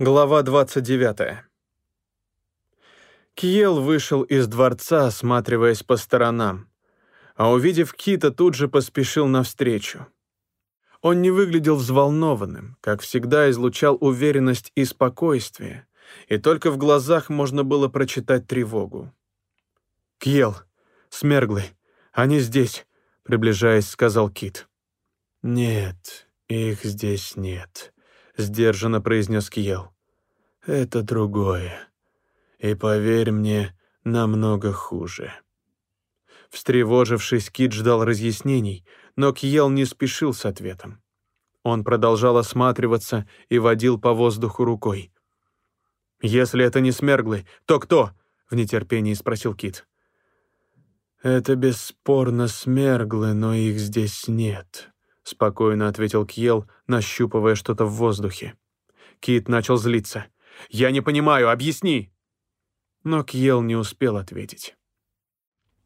Глава 29. Киел вышел из дворца, осматриваясь по сторонам, а увидев Кита, тут же поспешил навстречу. Он не выглядел взволнованным, как всегда излучал уверенность и спокойствие, и только в глазах можно было прочитать тревогу. «Кьел, Смерглы, они здесь», — приближаясь, сказал Кит. «Нет, их здесь нет», сдержанно произнес Кьел. Это другое. И поверь мне, намного хуже. Встревожившись, Кит ждал разъяснений, но Кьел не спешил с ответом. Он продолжал осматриваться и водил по воздуху рукой. «Если это не Смерглы, то кто?» — в нетерпении спросил Кит. «Это бесспорно Смерглы, но их здесь нет спокойно ответил Кьел, нащупывая что-то в воздухе. Кит начал злиться. «Я не понимаю, объясни!» Но Кьел не успел ответить.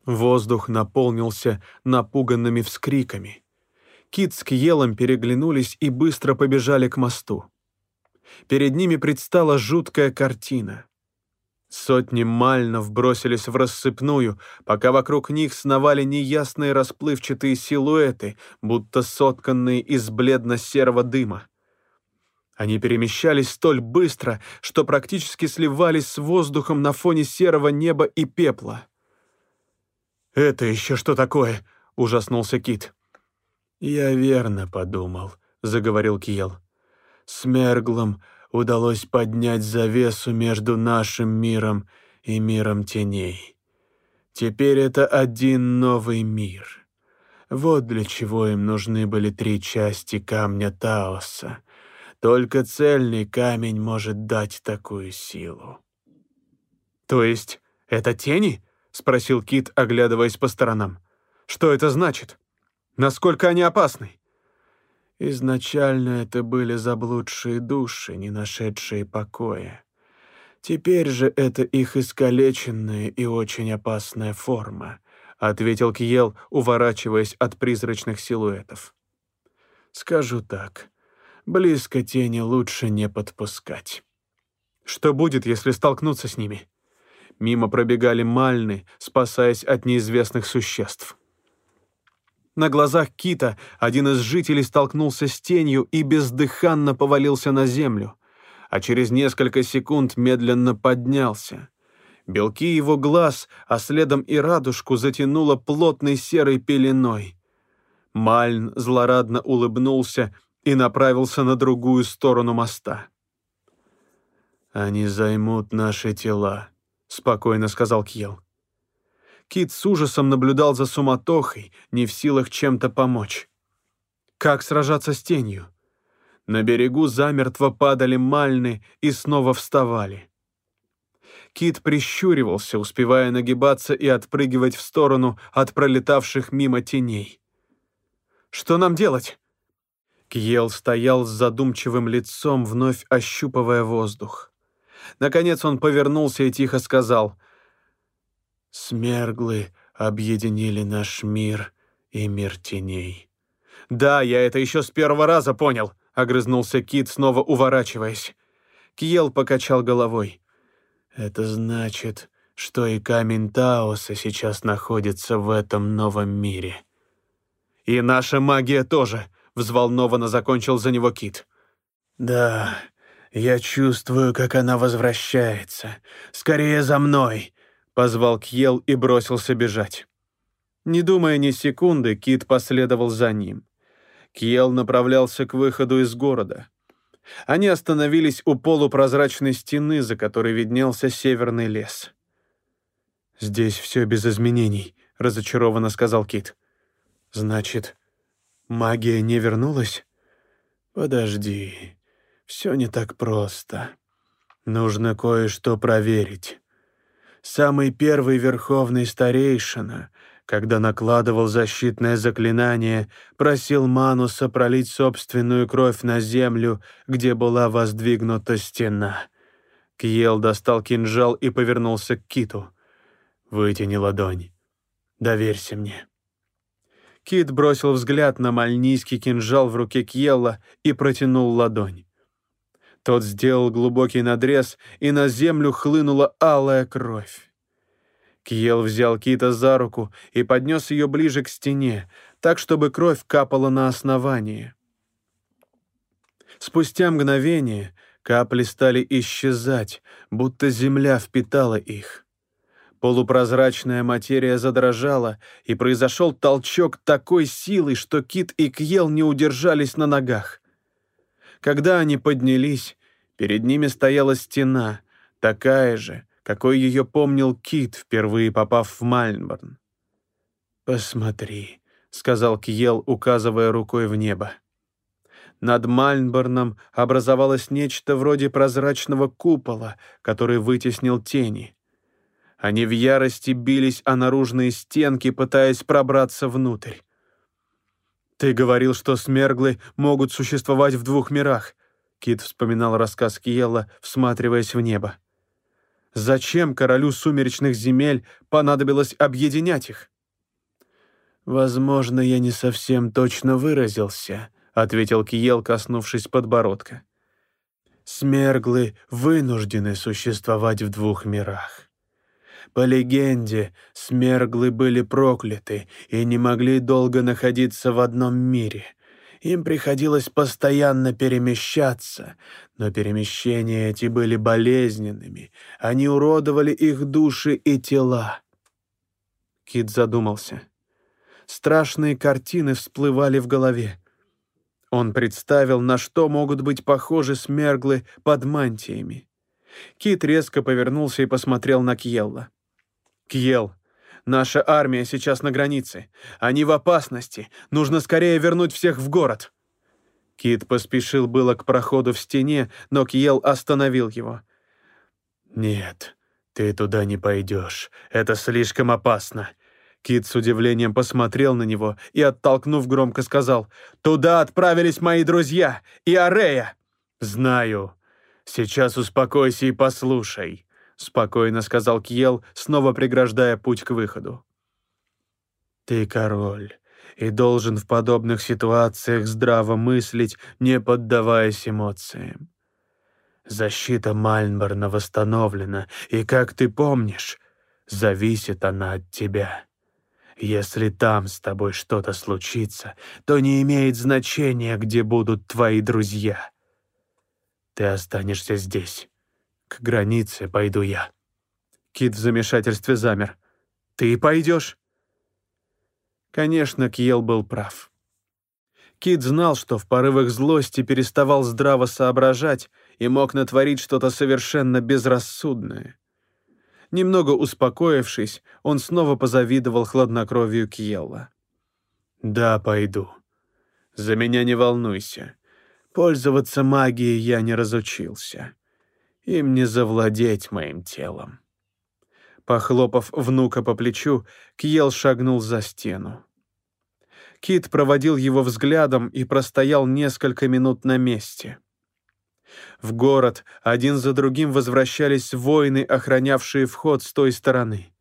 Воздух наполнился напуганными вскриками. Кит с Кьелом переглянулись и быстро побежали к мосту. Перед ними предстала жуткая картина. Сотни мальнов бросились в рассыпную, пока вокруг них сновали неясные расплывчатые силуэты, будто сотканные из бледно-серого дыма. Они перемещались столь быстро, что практически сливались с воздухом на фоне серого неба и пепла. «Это еще что такое?» — ужаснулся Кит. «Я верно подумал», — заговорил Киел. «С Мерглом удалось поднять завесу между нашим миром и миром теней. Теперь это один новый мир. Вот для чего им нужны были три части камня Таоса. Только цельный камень может дать такую силу. «То есть это тени?» — спросил Кит, оглядываясь по сторонам. «Что это значит? Насколько они опасны?» Изначально это были заблудшие души, не нашедшие покоя. Теперь же это их искалеченная и очень опасная форма, ответил Кьел, уворачиваясь от призрачных силуэтов. Скажу так, близко тени лучше не подпускать. Что будет, если столкнуться с ними? Мимо пробегали мальны, спасаясь от неизвестных существ. На глазах Кита один из жителей столкнулся с тенью и бездыханно повалился на землю, а через несколько секунд медленно поднялся. Белки его глаз, а следом и радужку затянуло плотной серой пеленой. Мальн злорадно улыбнулся и направился на другую сторону моста. «Они займут наши тела», — спокойно сказал Кьел. Кит с ужасом наблюдал за суматохой, не в силах чем-то помочь. Как сражаться с тенью? На берегу замертво падали мальны и снова вставали. Кит прищуривался, успевая нагибаться и отпрыгивать в сторону от пролетавших мимо теней. «Что нам делать?» Кьел стоял с задумчивым лицом, вновь ощупывая воздух. Наконец он повернулся и тихо сказал — Смерглы объединили наш мир и мир теней. «Да, я это еще с первого раза понял», — огрызнулся Кит, снова уворачиваясь. Кьел покачал головой. «Это значит, что и камень Таоса сейчас находится в этом новом мире». «И наша магия тоже», — взволнованно закончил за него Кит. «Да, я чувствую, как она возвращается. Скорее за мной!» Позвал Кьел и бросился бежать. Не думая ни секунды, Кит последовал за ним. Кьел направлялся к выходу из города. Они остановились у полупрозрачной стены, за которой виднелся северный лес. «Здесь все без изменений», — разочарованно сказал Кит. «Значит, магия не вернулась?» «Подожди, все не так просто. Нужно кое-что проверить» самый первый верховный старейшина, когда накладывал защитное заклинание, просил Мануса пролить собственную кровь на землю, где была воздвигнута стена. Кьел достал кинжал и повернулся к Киту. «Вытяни ладонь. Доверься мне». Кит бросил взгляд на мальнийский кинжал в руке Кьелла и протянул ладонь. Тот сделал глубокий надрез, и на землю хлынула алая кровь. Кьел взял Кита за руку и поднес ее ближе к стене, так, чтобы кровь капала на основание. Спустя мгновение капли стали исчезать, будто земля впитала их. Полупрозрачная материя задрожала, и произошел толчок такой силы, что Кит и Кьел не удержались на ногах. Когда они поднялись, перед ними стояла стена, такая же, какой ее помнил Кит, впервые попав в Мальнборн. «Посмотри», — сказал Кьел, указывая рукой в небо. Над Мальнборном образовалось нечто вроде прозрачного купола, который вытеснил тени. Они в ярости бились о наружные стенки, пытаясь пробраться внутрь. «Ты говорил, что смерглы могут существовать в двух мирах», — Кит вспоминал рассказ Киелла, всматриваясь в небо. «Зачем королю сумеречных земель понадобилось объединять их?» «Возможно, я не совсем точно выразился», — ответил Киел, коснувшись подбородка. «Смерглы вынуждены существовать в двух мирах. По легенде, смерглы были прокляты и не могли долго находиться в одном мире. Им приходилось постоянно перемещаться, но перемещения эти были болезненными, они уродовали их души и тела. Кит задумался. Страшные картины всплывали в голове. Он представил, на что могут быть похожи смерглы под мантиями. Кит резко повернулся и посмотрел на Кьелла. Кьел, наша армия сейчас на границе. Они в опасности. Нужно скорее вернуть всех в город». Кит поспешил было к проходу в стене, но Кьел остановил его. «Нет, ты туда не пойдешь. Это слишком опасно». Кит с удивлением посмотрел на него и, оттолкнув, громко сказал, «Туда отправились мои друзья и Арея!» «Знаю. Сейчас успокойся и послушай спокойно сказал Кьел, снова преграждая путь к выходу. Ты король и должен в подобных ситуациях здраво мыслить, не поддаваясь эмоциям. Защита Мальнборна восстановлена, и, как ты помнишь, зависит она от тебя. Если там с тобой что-то случится, то не имеет значения, где будут твои друзья. Ты останешься здесь, к границе пойду я». Кит в замешательстве замер. «Ты пойдешь?» Конечно, Кьел был прав. Кит знал, что в порывах злости переставал здраво соображать и мог натворить что-то совершенно безрассудное. Немного успокоившись, он снова позавидовал хладнокровию Кьелла. «Да, пойду. За меня не волнуйся. Пользоваться магией я не разучился. Им не завладеть моим телом. Похлопав внука по плечу, Кьел шагнул за стену. Кит проводил его взглядом и простоял несколько минут на месте. В город один за другим возвращались воины, охранявшие вход с той стороны.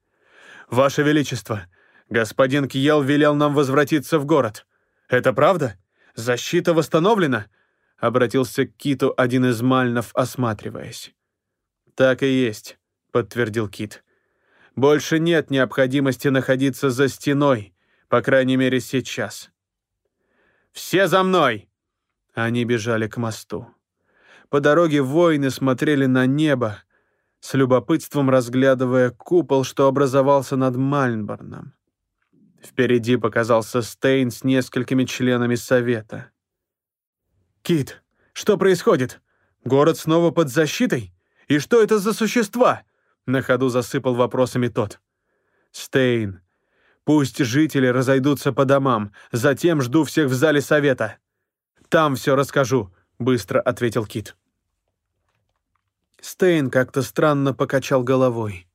«Ваше Величество, господин Кьел велел нам возвратиться в город. Это правда? Защита восстановлена?» Обратился к Киту один из мальнов, осматриваясь. «Так и есть», — подтвердил Кит. «Больше нет необходимости находиться за стеной, по крайней мере, сейчас». «Все за мной!» Они бежали к мосту. По дороге воины смотрели на небо, с любопытством разглядывая купол, что образовался над Мальнборном. Впереди показался Стейн с несколькими членами совета. «Кит, что происходит? Город снова под защитой? И что это за существа?» На ходу засыпал вопросами тот. «Стейн, пусть жители разойдутся по домам, затем жду всех в зале совета. Там все расскажу», — быстро ответил Кит. Стейн как-то странно покачал головой.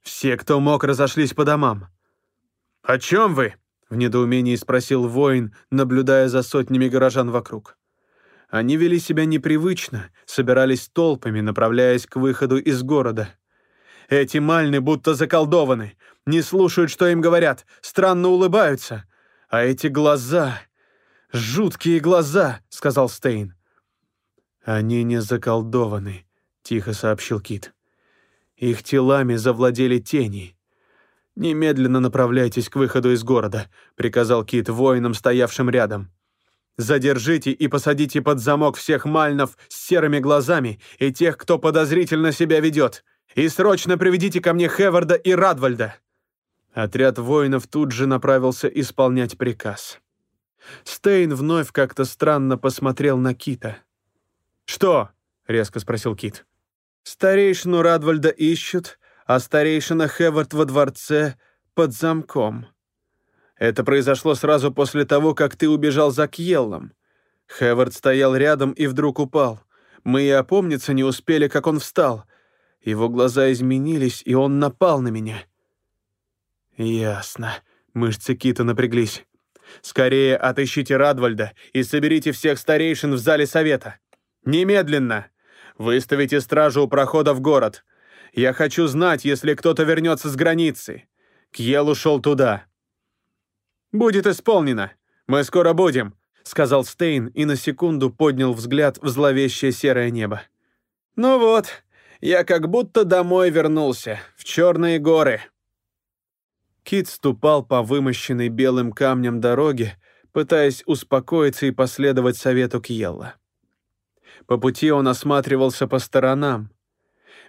«Все, кто мог, разошлись по домам». «О чем вы?» В недоумении спросил воин, наблюдая за сотнями горожан вокруг. Они вели себя непривычно, собирались толпами, направляясь к выходу из города. Эти мальны будто заколдованы, не слушают, что им говорят, странно улыбаются. А эти глаза... «Жуткие глаза», — сказал Стейн. «Они не заколдованы», — тихо сообщил Кит. «Их телами завладели тени». «Немедленно направляйтесь к выходу из города», — приказал Кит воинам, стоявшим рядом. «Задержите и посадите под замок всех мальнов с серыми глазами и тех, кто подозрительно себя ведет, и срочно приведите ко мне Хеварда и Радвальда». Отряд воинов тут же направился исполнять приказ. Стейн вновь как-то странно посмотрел на Кита. «Что?» — резко спросил Кит. «Старейшину Радвальда ищут, а старейшина Хевард во дворце под замком. Это произошло сразу после того, как ты убежал за Кьеллом. Хевард стоял рядом и вдруг упал. Мы и опомниться не успели, как он встал. Его глаза изменились, и он напал на меня». «Ясно». Мышцы Кита напряглись. «Скорее отыщите Радвальда и соберите всех старейшин в зале совета. Немедленно! Выставите стражу у прохода в город. Я хочу знать, если кто-то вернется с границы. Кьел ушел туда». «Будет исполнено. Мы скоро будем», — сказал Стейн и на секунду поднял взгляд в зловещее серое небо. «Ну вот, я как будто домой вернулся, в Черные горы». Кит ступал по вымощенной белым камнем дороге, пытаясь успокоиться и последовать совету Кьелла. По пути он осматривался по сторонам.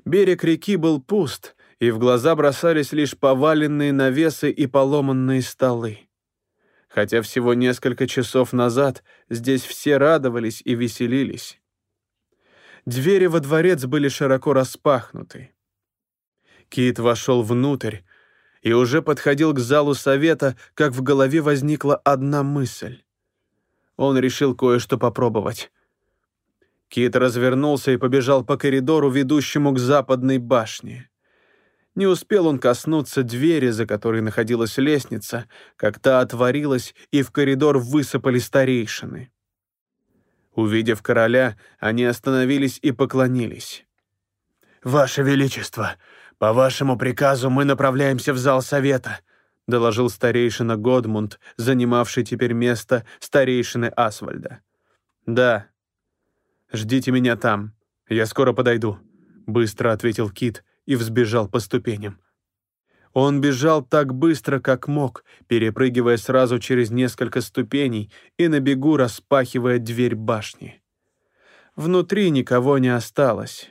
Берег реки был пуст, и в глаза бросались лишь поваленные навесы и поломанные столы. Хотя всего несколько часов назад здесь все радовались и веселились. Двери во дворец были широко распахнуты. Кит вошел внутрь и уже подходил к залу совета, как в голове возникла одна мысль. Он решил кое-что попробовать. Кит развернулся и побежал по коридору, ведущему к западной башне. Не успел он коснуться двери, за которой находилась лестница, как та отворилась, и в коридор высыпали старейшины. Увидев короля, они остановились и поклонились. «Ваше Величество, по вашему приказу мы направляемся в зал совета», доложил старейшина Годмунд, занимавший теперь место старейшины Асвальда. «Да, «Ждите меня там. Я скоро подойду», — быстро ответил Кит и взбежал по ступеням. Он бежал так быстро, как мог, перепрыгивая сразу через несколько ступеней и на бегу распахивая дверь башни. Внутри никого не осталось.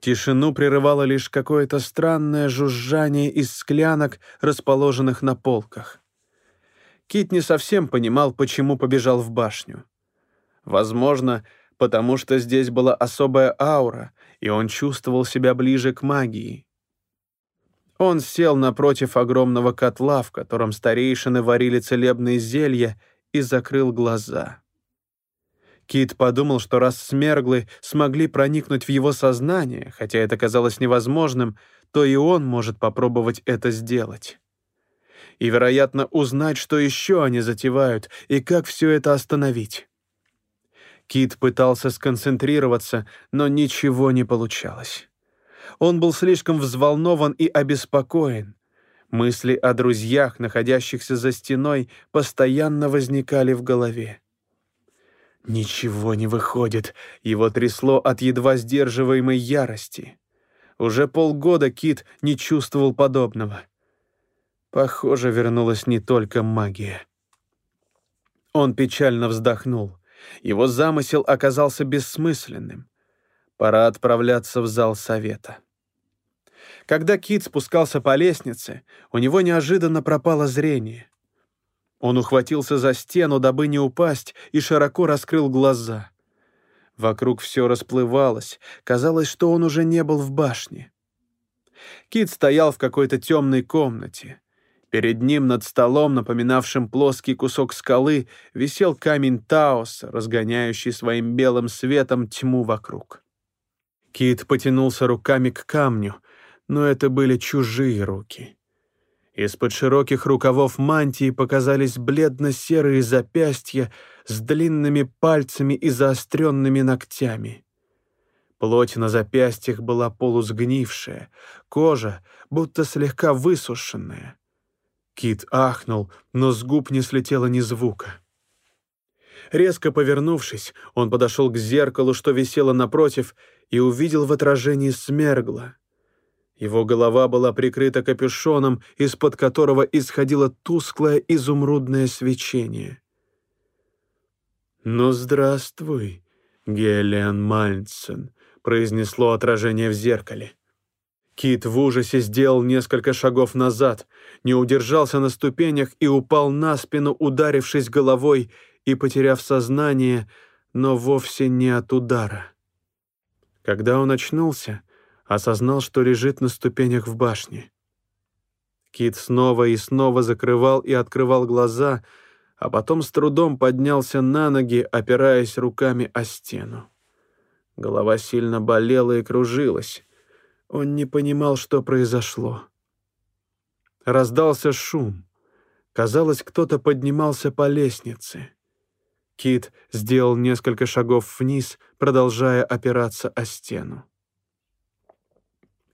Тишину прерывало лишь какое-то странное жужжание из склянок, расположенных на полках. Кит не совсем понимал, почему побежал в башню. Возможно, потому что здесь была особая аура, и он чувствовал себя ближе к магии. Он сел напротив огромного котла, в котором старейшины варили целебные зелья, и закрыл глаза. Кит подумал, что раз смерглы смогли проникнуть в его сознание, хотя это казалось невозможным, то и он может попробовать это сделать. И, вероятно, узнать, что еще они затевают и как все это остановить. Кит пытался сконцентрироваться, но ничего не получалось. Он был слишком взволнован и обеспокоен. Мысли о друзьях, находящихся за стеной, постоянно возникали в голове. Ничего не выходит, его трясло от едва сдерживаемой ярости. Уже полгода Кит не чувствовал подобного. Похоже, вернулась не только магия. Он печально вздохнул. Его замысел оказался бессмысленным. Пора отправляться в зал совета. Когда Кит спускался по лестнице, у него неожиданно пропало зрение. Он ухватился за стену, дабы не упасть, и широко раскрыл глаза. Вокруг все расплывалось, казалось, что он уже не был в башне. Кит стоял в какой-то темной комнате. Перед ним над столом, напоминавшим плоский кусок скалы, висел камень Таоса, разгоняющий своим белым светом тьму вокруг. Кит потянулся руками к камню, но это были чужие руки. Из-под широких рукавов мантии показались бледно-серые запястья с длинными пальцами и заостренными ногтями. Плоть на запястьях была полусгнившая, кожа будто слегка высушенная. Кит ахнул, но с губ не слетело ни звука. Резко повернувшись, он подошел к зеркалу, что висело напротив, и увидел в отражении Смергла. Его голова была прикрыта капюшоном, из-под которого исходило тусклое изумрудное свечение. «Ну, здравствуй, Гелиан Мальнсен», — произнесло отражение в зеркале. Кит в ужасе сделал несколько шагов назад, не удержался на ступенях и упал на спину, ударившись головой и потеряв сознание, но вовсе не от удара. Когда он очнулся, осознал, что лежит на ступенях в башне. Кит снова и снова закрывал и открывал глаза, а потом с трудом поднялся на ноги, опираясь руками о стену. Голова сильно болела и кружилась. Он не понимал, что произошло. Раздался шум. Казалось, кто-то поднимался по лестнице. Кит сделал несколько шагов вниз, продолжая опираться о стену.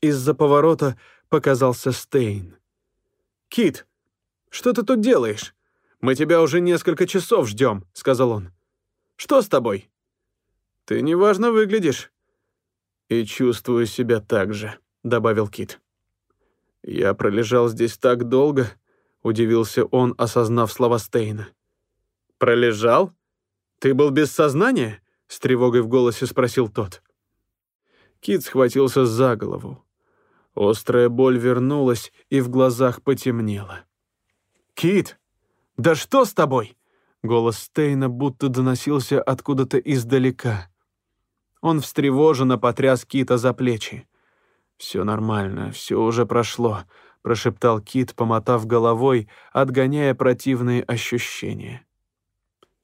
Из-за поворота показался Стейн. «Кит, что ты тут делаешь? Мы тебя уже несколько часов ждем», — сказал он. «Что с тобой?» «Ты неважно выглядишь». «И чувствую себя так же», — добавил Кит. «Я пролежал здесь так долго», — удивился он, осознав слова Стейна. «Пролежал? Ты был без сознания?» — с тревогой в голосе спросил тот. Кит схватился за голову. Острая боль вернулась, и в глазах потемнело. «Кит, да что с тобой?» Голос Стейна будто доносился откуда-то издалека. Он встревоженно потряс Кита за плечи. «Все нормально, все уже прошло», — прошептал Кит, помотав головой, отгоняя противные ощущения.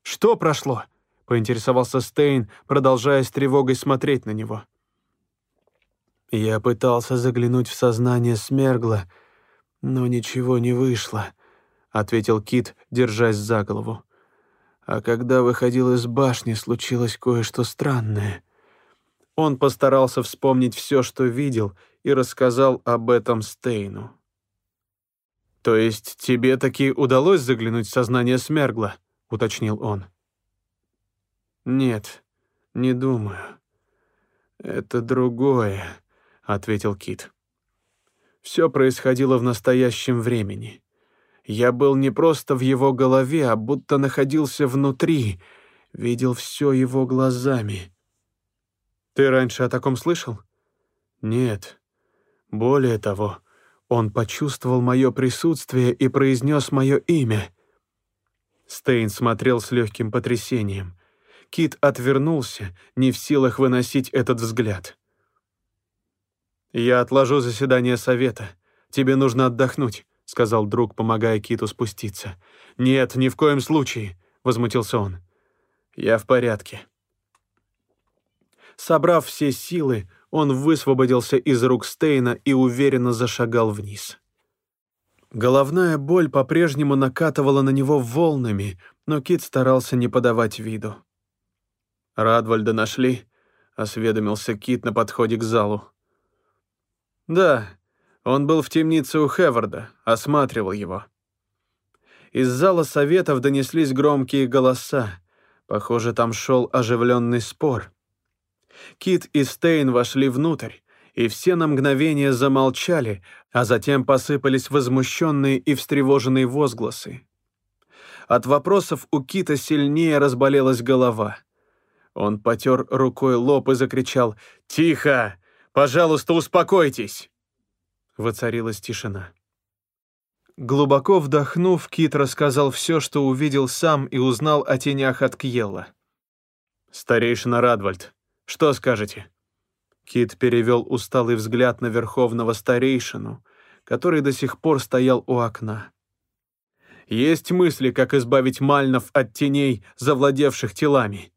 «Что прошло?» — поинтересовался Стейн, продолжая с тревогой смотреть на него. Я пытался заглянуть в сознание Смергла, но ничего не вышло, ответил Кит, держась за голову. А когда выходил из башни, случилось кое-что странное. Он постарался вспомнить все, что видел, и рассказал об этом Стейну. «То есть тебе таки удалось заглянуть в сознание Смергла?» — уточнил он. «Нет, не думаю. Это другое», — ответил Кит. Все происходило в настоящем времени. Я был не просто в его голове, а будто находился внутри, видел все его глазами. Ты раньше о таком слышал? Нет. Более того, он почувствовал мое присутствие и произнес мое имя. Стейн смотрел с легким потрясением. Кит отвернулся, не в силах выносить этот взгляд. «Я отложу заседание совета. Тебе нужно отдохнуть», — сказал друг, помогая Киту спуститься. «Нет, ни в коем случае», — возмутился он. «Я в порядке». Собрав все силы, он высвободился из рук Стейна и уверенно зашагал вниз. Головная боль по-прежнему накатывала на него волнами, но Кит старался не подавать виду. «Радвальда нашли?» — осведомился Кит на подходе к залу. Да, он был в темнице у Хеварда, осматривал его. Из зала советов донеслись громкие голоса. Похоже, там шел оживленный спор. Кит и Стейн вошли внутрь, и все на мгновение замолчали, а затем посыпались возмущенные и встревоженные возгласы. От вопросов у Кита сильнее разболелась голова. Он потер рукой лоб и закричал «Тихо! Пожалуйста, успокойтесь!» Воцарилась тишина. Глубоко вдохнув, Кит рассказал все, что увидел сам и узнал о тенях от Кьелла. «Старейшина Радвальд, что скажете?» Кит перевел усталый взгляд на верховного старейшину, который до сих пор стоял у окна. «Есть мысли, как избавить мальнов от теней, завладевших телами?»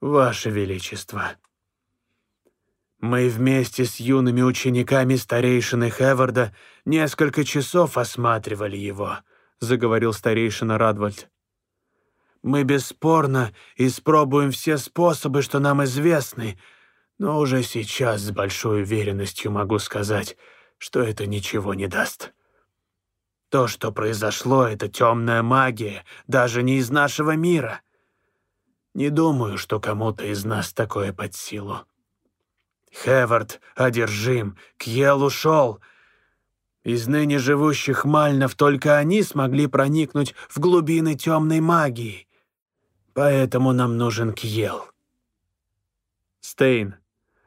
«Ваше Величество», мы вместе с юными учениками старейшины Хеварда несколько часов осматривали его, заговорил старейшина Радвальд. Мы бесспорно испробуем все способы, что нам известны, но уже сейчас с большой уверенностью могу сказать, что это ничего не даст. То, что произошло, это темная магия, даже не из нашего мира. Не думаю, что кому-то из нас такое под силу. Хевард одержим, Кьел ушел. Из ныне живущих мальнов только они смогли проникнуть в глубины темной магии. Поэтому нам нужен Кьел. Стейн,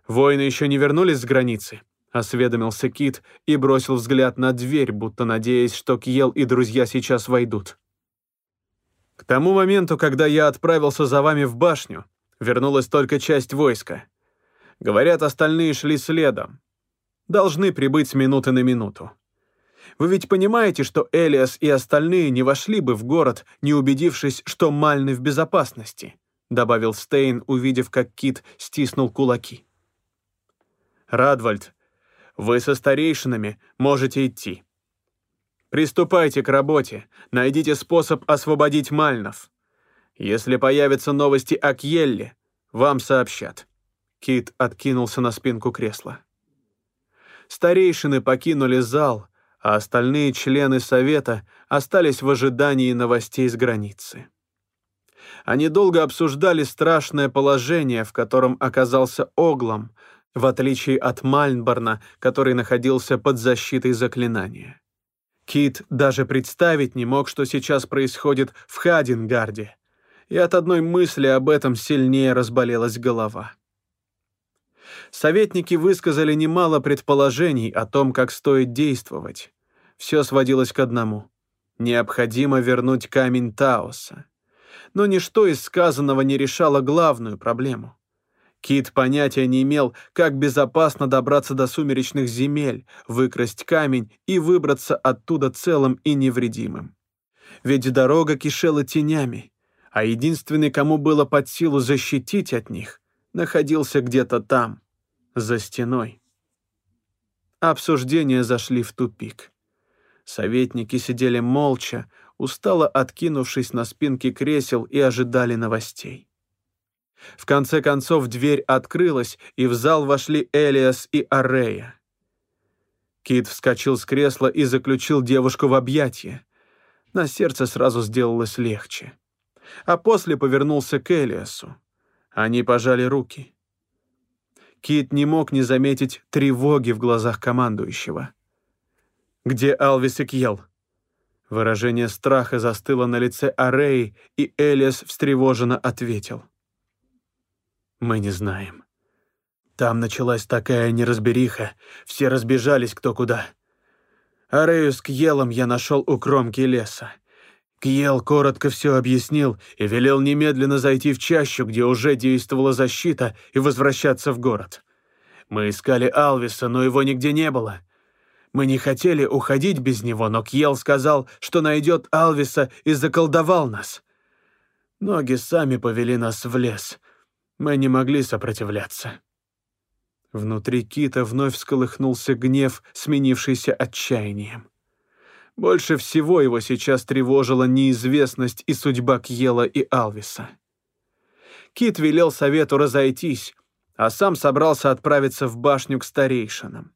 воины еще не вернулись с границы? Осведомился Кит и бросил взгляд на дверь, будто надеясь, что Кьел и друзья сейчас войдут. К тому моменту, когда я отправился за вами в башню, вернулась только часть войска. Говорят, остальные шли следом. Должны прибыть с минуты на минуту. Вы ведь понимаете, что Элиас и остальные не вошли бы в город, не убедившись, что Мальны в безопасности», — добавил Стейн, увидев, как Кит стиснул кулаки. «Радвальд, вы со старейшинами можете идти. Приступайте к работе, найдите способ освободить Мальнов. Если появятся новости о Кьелле, вам сообщат». Кит откинулся на спинку кресла. Старейшины покинули зал, а остальные члены совета остались в ожидании новостей с границы. Они долго обсуждали страшное положение, в котором оказался Оглом, в отличие от Мальнборна, который находился под защитой заклинания. Кит даже представить не мог, что сейчас происходит в Хадингарде, и от одной мысли об этом сильнее разболелась голова советники высказали немало предположений о том, как стоит действовать. Все сводилось к одному. Необходимо вернуть камень Таоса. Но ничто из сказанного не решало главную проблему. Кит понятия не имел, как безопасно добраться до сумеречных земель, выкрасть камень и выбраться оттуда целым и невредимым. Ведь дорога кишела тенями, а единственный, кому было под силу защитить от них, находился где-то там, за стеной. Обсуждения зашли в тупик. Советники сидели молча, устало откинувшись на спинки кресел и ожидали новостей. В конце концов дверь открылась, и в зал вошли Элиас и Арея. Кит вскочил с кресла и заключил девушку в объятия. На сердце сразу сделалось легче. А после повернулся к Элиасу. Они пожали руки. Кит не мог не заметить тревоги в глазах командующего. «Где Алвис и Кьел?» Выражение страха застыло на лице Ареи, и Элиас встревоженно ответил. «Мы не знаем. Там началась такая неразбериха, все разбежались кто куда. Арею с Кьелом я нашел у кромки леса. Кьел коротко все объяснил и велел немедленно зайти в чащу, где уже действовала защита, и возвращаться в город. Мы искали Алвиса, но его нигде не было. Мы не хотели уходить без него, но Кьел сказал, что найдет Алвиса и заколдовал нас. Ноги сами повели нас в лес. Мы не могли сопротивляться. Внутри Кита вновь всколыхнулся гнев, сменившийся отчаянием. Больше всего его сейчас тревожила неизвестность и судьба Кьела и Алвиса. Кит велел совету разойтись, а сам собрался отправиться в башню к старейшинам.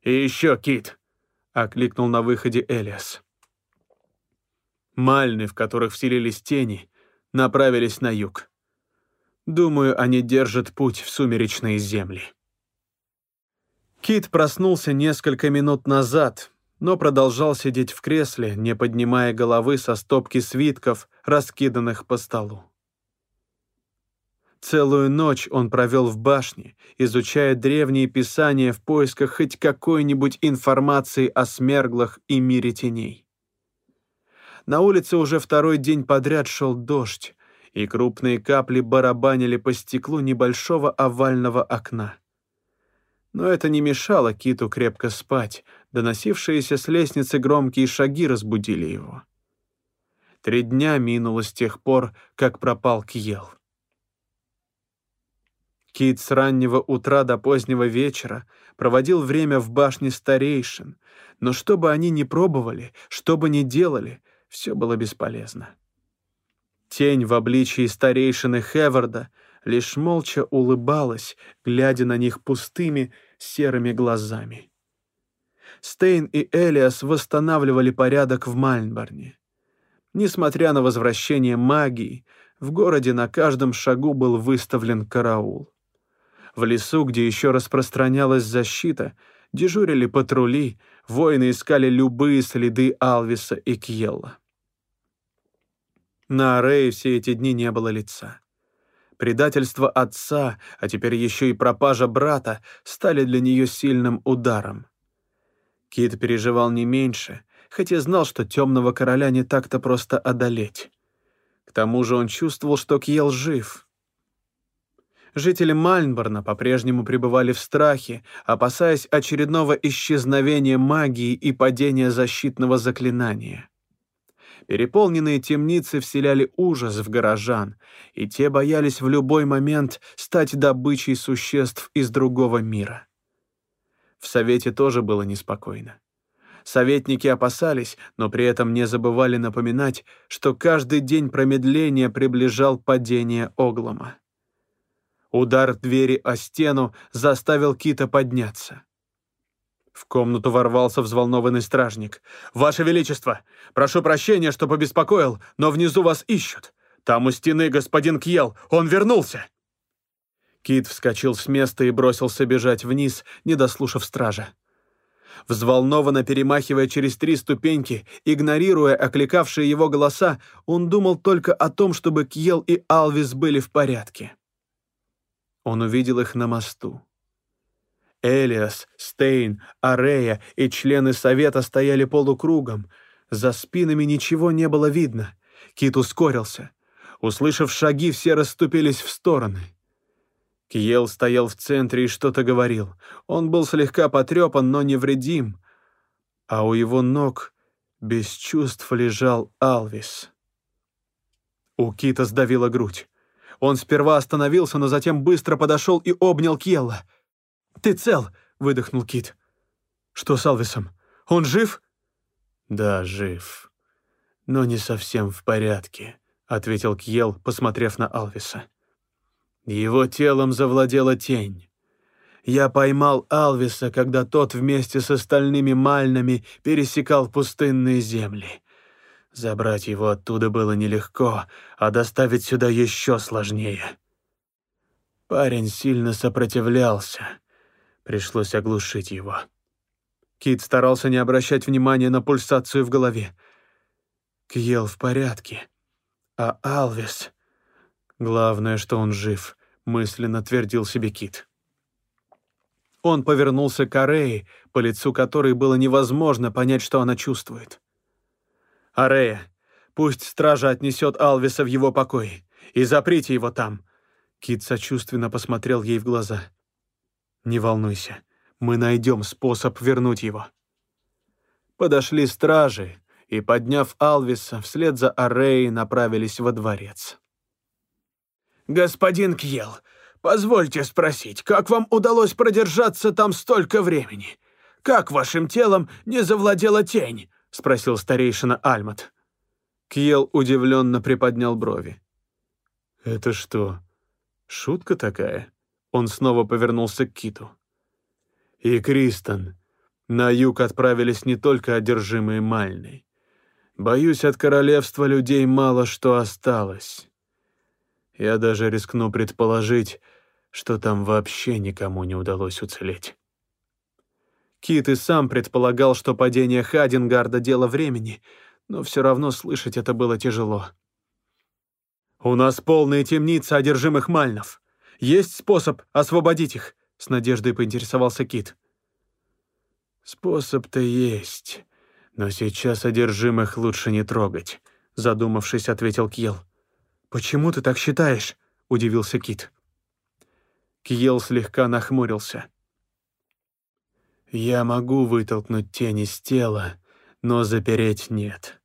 «И еще, Кит!» — окликнул на выходе Элиас. Мальны, в которых вселились тени, направились на юг. Думаю, они держат путь в сумеречные земли. Кит проснулся несколько минут назад, но продолжал сидеть в кресле, не поднимая головы со стопки свитков, раскиданных по столу. Целую ночь он провел в башне, изучая древние писания в поисках хоть какой-нибудь информации о смерглах и мире теней. На улице уже второй день подряд шел дождь, и крупные капли барабанили по стеклу небольшого овального окна. Но это не мешало Киту крепко спать, доносившиеся с лестницы громкие шаги разбудили его. Три дня минуло с тех пор, как пропал Кьел. Кит с раннего утра до позднего вечера проводил время в башне старейшин, но что бы они ни пробовали, что бы ни делали, все было бесполезно. Тень в обличии старейшины Хеварда лишь молча улыбалась, глядя на них пустыми серыми глазами. Стейн и Элиас восстанавливали порядок в Мальнборне. Несмотря на возвращение магии, в городе на каждом шагу был выставлен караул. В лесу, где еще распространялась защита, дежурили патрули, воины искали любые следы Алвиса и Кьелла. На Арее все эти дни не было лица. Предательство отца, а теперь еще и пропажа брата, стали для нее сильным ударом. Кит переживал не меньше, хотя знал, что темного короля не так-то просто одолеть. К тому же он чувствовал, что Кьел жив. Жители Мальнборна по-прежнему пребывали в страхе, опасаясь очередного исчезновения магии и падения защитного заклинания. Переполненные темницы вселяли ужас в горожан, и те боялись в любой момент стать добычей существ из другого мира. В Совете тоже было неспокойно. Советники опасались, но при этом не забывали напоминать, что каждый день промедления приближал падение Оглома. Удар двери о стену заставил Кита подняться. В комнату ворвался взволнованный стражник. «Ваше Величество! Прошу прощения, что побеспокоил, но внизу вас ищут. Там у стены господин Кьел, он вернулся!» Кит вскочил с места и бросился бежать вниз, не дослушав стража. Взволнованно перемахивая через три ступеньки, игнорируя окликавшие его голоса, он думал только о том, чтобы Кьел и Алвис были в порядке. Он увидел их на мосту. Элиас, Стейн, Арея и члены совета стояли полукругом. За спинами ничего не было видно. Кит ускорился. Услышав шаги, все расступились в стороны. Киел стоял в центре и что-то говорил. Он был слегка потрепан, но невредим. А у его ног без чувств лежал Алвис. У Кита сдавила грудь. Он сперва остановился, но затем быстро подошел и обнял Кьелла. «Ты цел!» — выдохнул Кит. «Что с Алвисом? Он жив?» «Да, жив. Но не совсем в порядке», — ответил Кьел, посмотрев на Алвиса. Его телом завладела тень. Я поймал Алвиса, когда тот вместе с остальными мальнами пересекал пустынные земли. Забрать его оттуда было нелегко, а доставить сюда еще сложнее. Парень сильно сопротивлялся. Пришлось оглушить его. Кит старался не обращать внимания на пульсацию в голове. Кьел в порядке. А Алвис... Главное, что он жив, мысленно твердил себе Кит. Он повернулся к Арее, по лицу которой было невозможно понять, что она чувствует. «Арея, пусть стража отнесет Алвиса в его покой, и заприте его там». Кит сочувственно посмотрел ей в глаза. «Не волнуйся, мы найдем способ вернуть его». Подошли стражи, и, подняв Алвиса, вслед за Ареей направились во дворец. «Господин Кьел, позвольте спросить, как вам удалось продержаться там столько времени? Как вашим телом не завладела тень?» — спросил старейшина Альмат. Кьел удивленно приподнял брови. «Это что, шутка такая?» Он снова повернулся к Киту. «И Кристон, на юг отправились не только одержимые Мальной. Боюсь, от королевства людей мало что осталось. Я даже рискну предположить, что там вообще никому не удалось уцелеть. Кит и сам предполагал, что падение Хадингарда — дело времени, но все равно слышать это было тяжело. «У нас полные темницы одержимых мальнов. Есть способ освободить их?» — с надеждой поинтересовался Кит. «Способ-то есть, но сейчас одержимых лучше не трогать», — задумавшись, ответил Кьел. «Почему ты так считаешь?» — удивился Кит. Кьел слегка нахмурился. «Я могу вытолкнуть тень из тела, но запереть нет.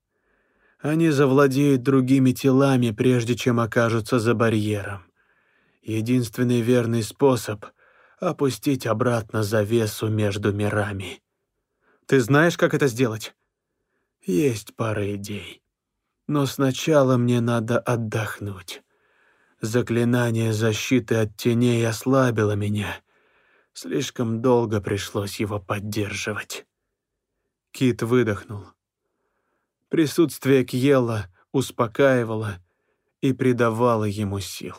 Они завладеют другими телами, прежде чем окажутся за барьером. Единственный верный способ — опустить обратно завесу между мирами. Ты знаешь, как это сделать?» «Есть пара идей. Но сначала мне надо отдохнуть. Заклинание защиты от теней ослабило меня. Слишком долго пришлось его поддерживать. Кит выдохнул. Присутствие Кьелла успокаивало и придавало ему сил.